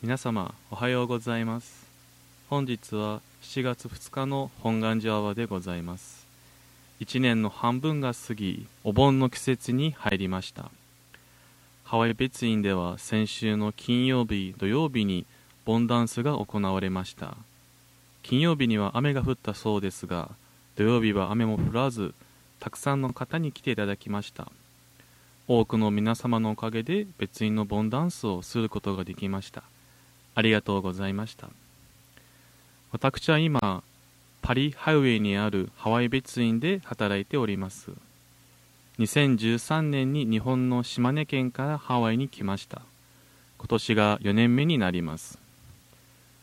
皆様おはようございます。本日は7月2日の本願寺アワでございます。1年の半分が過ぎお盆の季節に入りました。ハワイ別院では先週の金曜日土曜日にボンダンスが行われました。金曜日には雨が降ったそうですが土曜日は雨も降らずたくさんの方に来ていただきました。多くの皆様のおかげで別院のボンダンスをすることができました。ありがとうございました。私は今パリハイウェイにあるハワイ別院で働いております。2013年に日本の島根県からハワイに来ました。今年が4年目になります。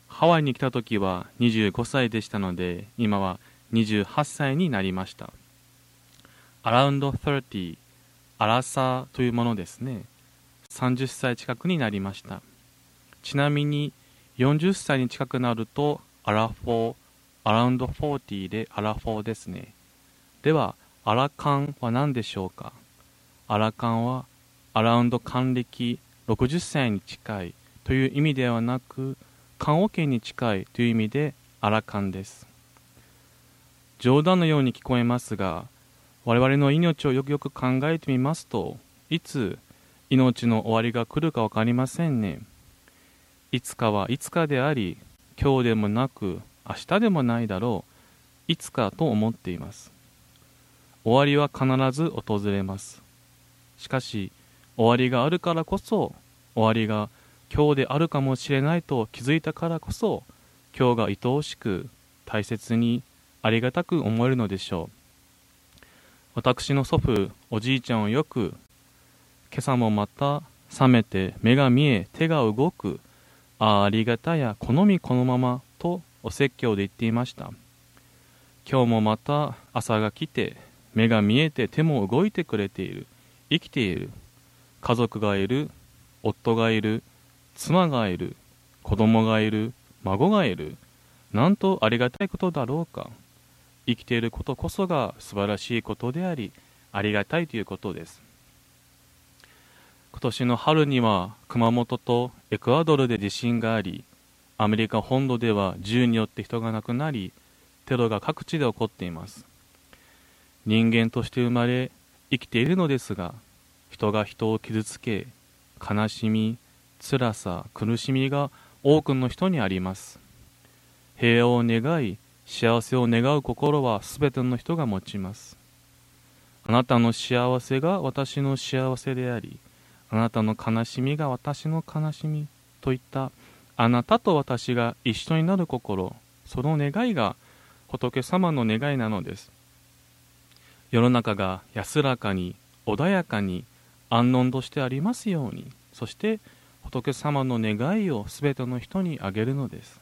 ハワイに来た時は25歳でしたので今は28歳になりました。アラウンド30アラサーというものですね。30歳近くになりました。ちなみに40歳に近くなるとアラフォー、アラウンド40でアラフォーですね。では、アラカンは何でしょうか？アラカンはアラウンド還暦60歳に近いという意味ではなく、棺桶に近いという意味でアラカンです。冗談のように聞こえますが、我々の命をよくよく考えてみますと、いつ命の終わりが来るか分かりませんね。いつかはいつかであり、今日でもなく明日でもないだろう、いつかと思っています。終わりは必ず訪れます。しかし、終わりがあるからこそ、終わりが今日であるかもしれないと気づいたからこそ、今日が愛おしく、大切に、ありがたく思えるのでしょう。私の祖父、おじいちゃんをよく、今朝もまた覚めて目が見え手が動くありがたや好みこのままとお説教で言っていました。今日もまた朝が来て目が見えて手も動いてくれている。生きている。家族がいる。夫がいる。妻がいる。子供がいる。孫がいる。なんとありがたいことだろうか。生きていることこそが素晴らしいことでありありがたいということです。今年の春には熊本とエクアドルで地震がありアメリカ本土では銃によって人が亡くなりテロが各地で起こっています。人間として生まれ生きているのですが人が人を傷つけ悲しみ辛さ苦しみが多くの人にあります。平和を願い幸せを願う心は全ての人が持ちます。あなたの幸せが私の幸せでありあなたの悲しみが私の悲しみといったあなたと私が一緒になる心その願いが仏様の願いなのです。世の中が安らかに穏やかに安穏としてありますようにそして仏様の願いを全ての人にあげるのです。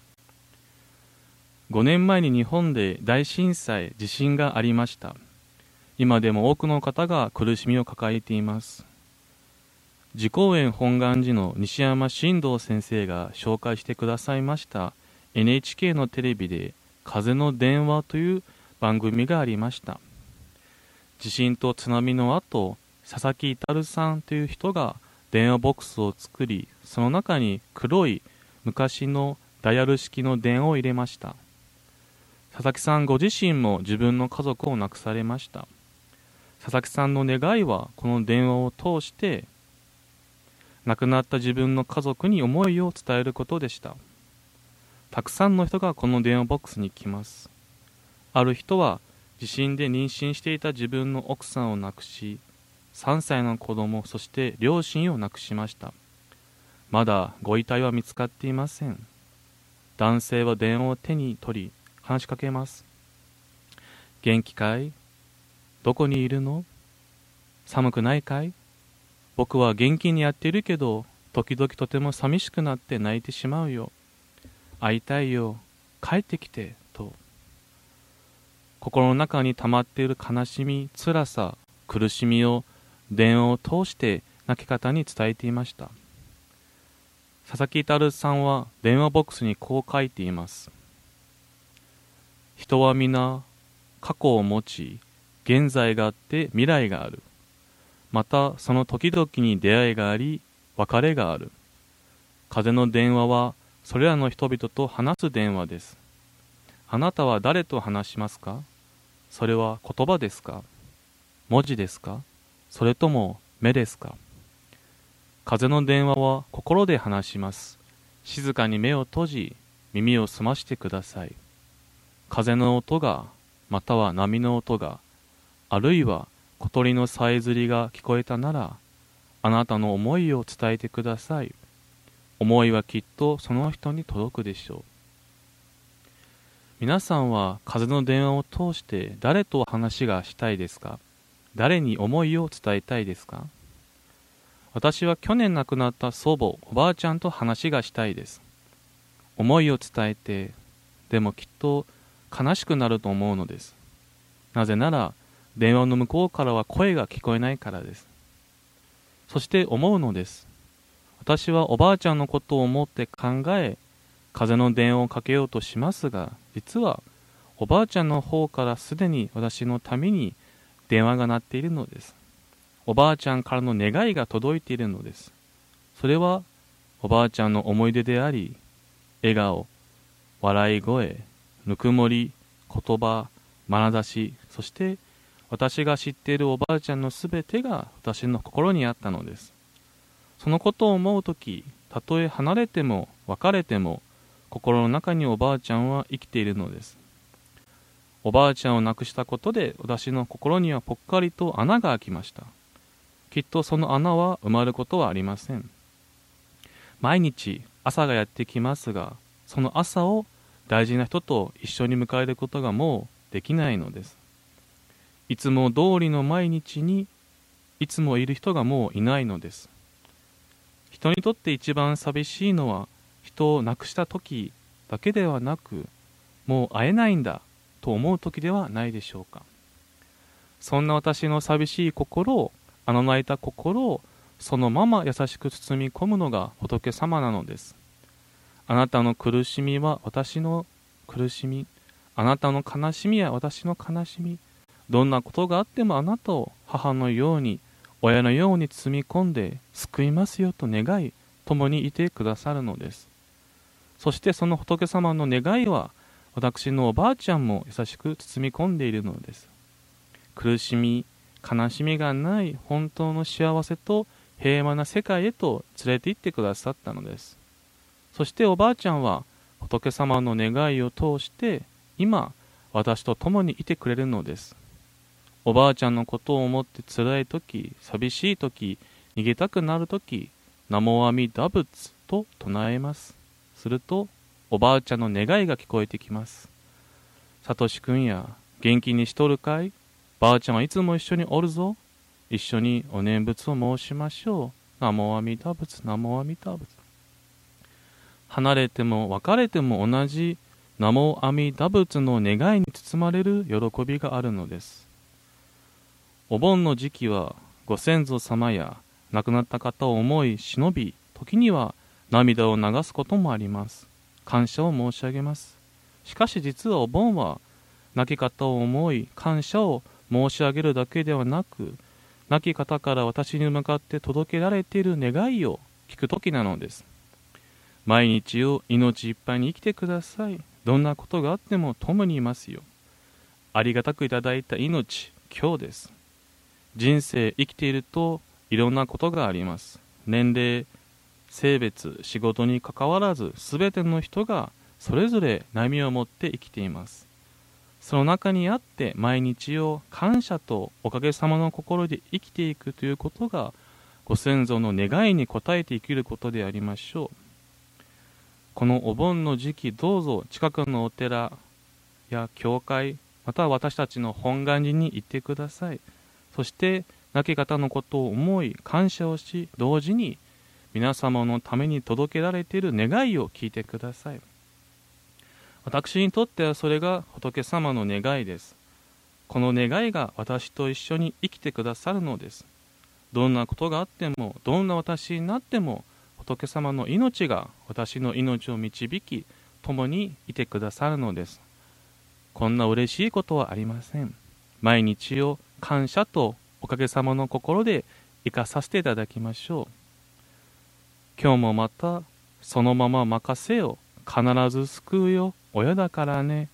5年前に日本で大震災地震がありました。今でも多くの方が苦しみを抱えています。自公園本願寺の西山新道先生が紹介してくださいました NHK のテレビで「風の電話」という番組がありました。地震と津波の後佐々木至さんという人が電話ボックスを作りその中に黒い昔のダイヤル式の電話を入れました。佐々木さんご自身も自分の家族を亡くされました。佐々木さんの願いはこの電話を通して亡くなった自分の家族に思いを伝えることでした。たくさんの人がこの電話ボックスに来ます。ある人は地震で妊娠していた自分の奥さんを亡くし3歳の子供そして両親を亡くしました。まだご遺体は見つかっていません。男性は電話を手に取り話しかけます。元気かい？どこにいるの？寒くないかい？僕は元気にやっているけど、時々とても寂しくなって泣いてしまうよ。会いたいよ。帰ってきて。と。心の中に溜まっている悲しみ、辛さ、苦しみを電話を通して泣き方に伝えていました。佐々木至さんは電話ボックスにこう書いています。人は皆過去を持ち、現在があって未来がある。またその時々に出会いがあり別れがある。風の電話はそれらの人々と話す電話です。あなたは誰と話しますか？それは言葉ですか？文字ですか？それとも目ですか？風の電話は心で話します。静かに目を閉じ耳を澄ましてください。風の音がまたは波の音があるいは小鳥のさえずりが聞こえたならあなたの思いを伝えてください思いはきっとその人に届くでしょう皆さんは風の電話を通して誰と話がしたいですか？誰に思いを伝えたいですか？私は去年亡くなった祖母、おばあちゃんと話がしたいです。思いを伝えて、でもきっと悲しくなると思うのです。なぜなら、電話の向こうからは声が聞こえないからです。そして思うのです。私はおばあちゃんのことを思って考え、風の電話をかけようとしますが、実はおばあちゃんの方からすでに私のために電話が鳴っているのです。おばあちゃんからの願いが届いているのです。それはおばあちゃんの思い出であり、笑顔、笑い声、ぬくもり、言葉、眼差し、そして私が知っているおばあちゃんのすべてが私の心にあったのです。そのことを思うとき、たとえ離れても別れても、心の中におばあちゃんは生きているのです。おばあちゃんを亡くしたことで私の心にはぽっかりと穴が開きました。きっとその穴は埋まることはありません。毎日朝がやってきますが、その朝を大事な人と一緒に迎えることがもうできないのです。いつも通りの毎日にいつもいる人がもういないのです。人にとって一番寂しいのは人を亡くした時だけではなくもう会えないんだと思う時ではないでしょうか。そんな私の寂しい心をあの泣いた心をそのまま優しく包み込むのが仏様なのです。あなたの苦しみは私の苦しみ。あなたの悲しみは私の悲しみ。どんなことがあってもあなたを母のように親のように包み込んで救いますよと願い共にいてくださるのです。そしてその仏様の願いは私のおばあちゃんも優しく包み込んでいるのです。苦しみ悲しみがない本当の幸せと平和な世界へと連れて行ってくださったのです。そしておばあちゃんは仏様の願いを通して今私と共にいてくれるのです。おばあちゃんのことを思って辛い時寂しい時逃げたくなる時南無阿弥陀仏と唱えますするとおばあちゃんの願いが聞こえてきます。さとしくんや、元気にしとるかい？ばあちゃんはいつも一緒におるぞ。一緒にお念仏を申しましょう。南無阿弥陀仏、南無阿弥陀仏。離れても別れても同じ南無阿弥陀仏の願いに包まれる喜びがあるのです。お盆の時期はご先祖様や亡くなった方を思い忍び、時には涙を流すこともあります。感謝を申し上げます。しかし実はお盆は、亡き方を思い、感謝を申し上げるだけではなく、亡き方から私に向かって届けられている願いを聞く時なのです。毎日を命いっぱいに生きてください。どんなことがあっても共にいますよ。ありがたくいただいた命、今日です。人生生きているといろんなことがあります。年齢、性別仕事にかかわらず全ての人がそれぞれ悩みを持って生きています。その中にあって毎日を感謝とおかげさまの心で生きていくということがご先祖の願いに応えて生きることでありましょう。このお盆の時期どうぞ近くのお寺や教会または私たちの本願寺に行ってください。そして亡き方のことを思い感謝をし同時に皆様のために届けられている願いを聞いてください。私にとってはそれが仏様の願いです。この願いが私と一緒に生きてくださるのです。どんなことがあってもどんな私になっても仏様の命が私の命を導き共にいてくださるのです。こんな嬉しいことはありません。毎日を感謝とおかげさまの心で生かさせていただきましょう。今日もまたそのまま任せよ。必ず救うよ。親だからね。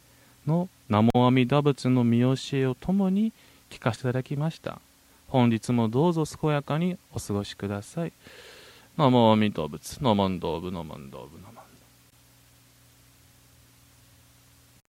の南無阿弥陀仏の見教えをともに聞かせていただきました。本日もどうぞ健やかにお過ごしください。南無阿弥陀仏。南無道部。南無道部。南無